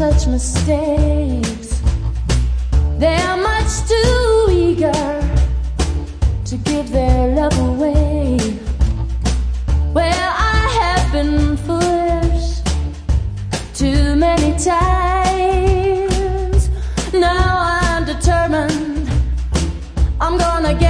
Such mistakes. They are much too eager to give their love away. Well, I have been foolish too many times. Now I'm determined. I'm gonna get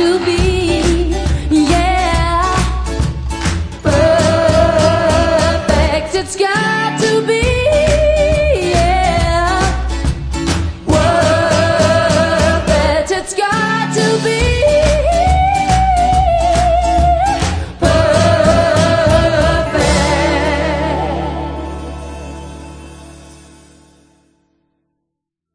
To be